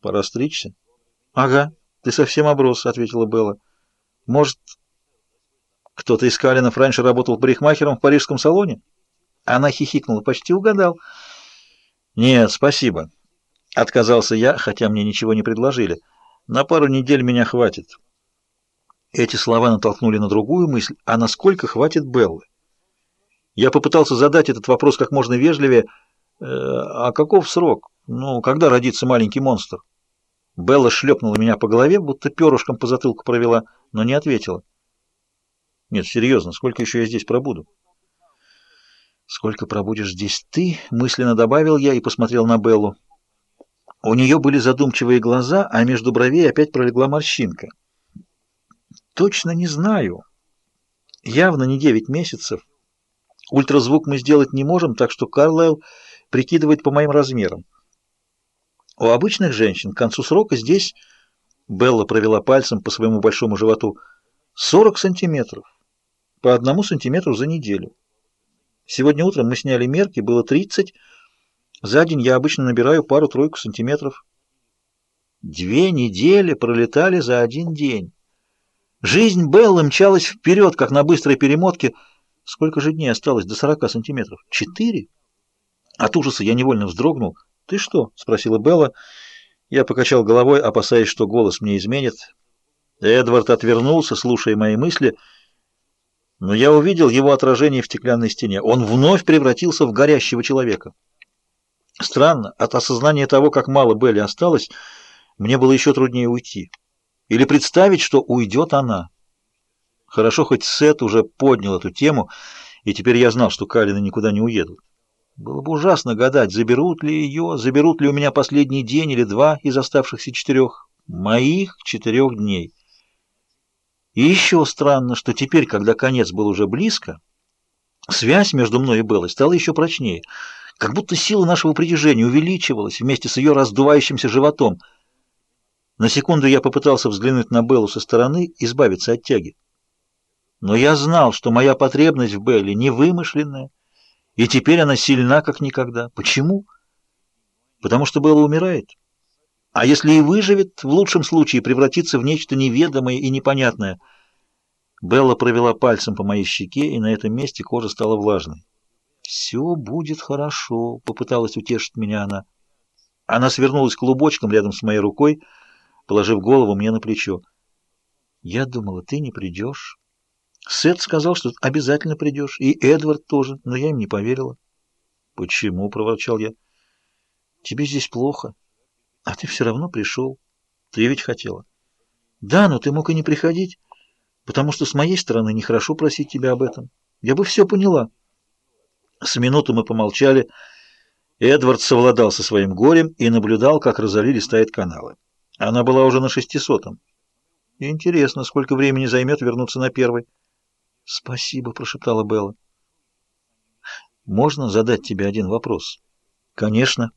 Пора стричься. Ага, ты совсем оброс, ответила Белла. Может, кто-то из Калинов раньше работал парикмахером в парижском салоне? Она хихикнула. Почти угадал. Нет, спасибо. Отказался я, хотя мне ничего не предложили. На пару недель меня хватит. Эти слова натолкнули на другую мысль, а насколько хватит Беллы? Я попытался задать этот вопрос как можно вежливее. Э, а каков срок? Ну, когда родится маленький монстр? Белла шлепнула меня по голове, будто перышком по затылку провела, но не ответила. Нет, серьезно, сколько еще я здесь пробуду? Сколько пробудешь здесь ты? Мысленно добавил я и посмотрел на Беллу. У нее были задумчивые глаза, а между бровей опять пролегла морщинка. Точно не знаю. Явно не девять месяцев. Ультразвук мы сделать не можем, так что Карлайл прикидывает по моим размерам. У обычных женщин к концу срока здесь, Белла провела пальцем по своему большому животу, 40 сантиметров, по одному сантиметру за неделю. Сегодня утром мы сняли мерки, было 30, за день я обычно набираю пару-тройку сантиметров. Две недели пролетали за один день. Жизнь Беллы мчалась вперед, как на быстрой перемотке. Сколько же дней осталось до 40 сантиметров? Четыре? От ужаса я невольно вздрогнул. «Ты что?» — спросила Белла. Я покачал головой, опасаясь, что голос мне изменит. Эдвард отвернулся, слушая мои мысли, но я увидел его отражение в стеклянной стене. Он вновь превратился в горящего человека. Странно, от осознания того, как мало Белли осталось, мне было еще труднее уйти. Или представить, что уйдет она. Хорошо, хоть Сет уже поднял эту тему, и теперь я знал, что Калины никуда не уедут. Было бы ужасно гадать, заберут ли ее, заберут ли у меня последний день или два из оставшихся четырех, моих четырех дней. И еще странно, что теперь, когда конец был уже близко, связь между мной и Беллой стала еще прочнее, как будто сила нашего притяжения увеличивалась вместе с ее раздувающимся животом. На секунду я попытался взглянуть на Беллу со стороны, избавиться от тяги. Но я знал, что моя потребность в Белле невымышленная, и теперь она сильна, как никогда. Почему? Потому что Белла умирает. А если и выживет, в лучшем случае превратится в нечто неведомое и непонятное. Белла провела пальцем по моей щеке, и на этом месте кожа стала влажной. «Все будет хорошо», — попыталась утешить меня она. Она свернулась клубочком рядом с моей рукой, положив голову мне на плечо. «Я думала, ты не придешь». Сет сказал, что обязательно придешь, и Эдвард тоже, но я им не поверила. «Почему?» — проворчал я. «Тебе здесь плохо, а ты все равно пришел. Ты ведь хотела». «Да, но ты мог и не приходить, потому что с моей стороны нехорошо просить тебя об этом. Я бы все поняла». С минуту мы помолчали. Эдвард совладал со своим горем и наблюдал, как Розали листает каналы. Она была уже на шестисотом. Интересно, сколько времени займет вернуться на первый. «Спасибо», — прошептала Белла. «Можно задать тебе один вопрос?» «Конечно».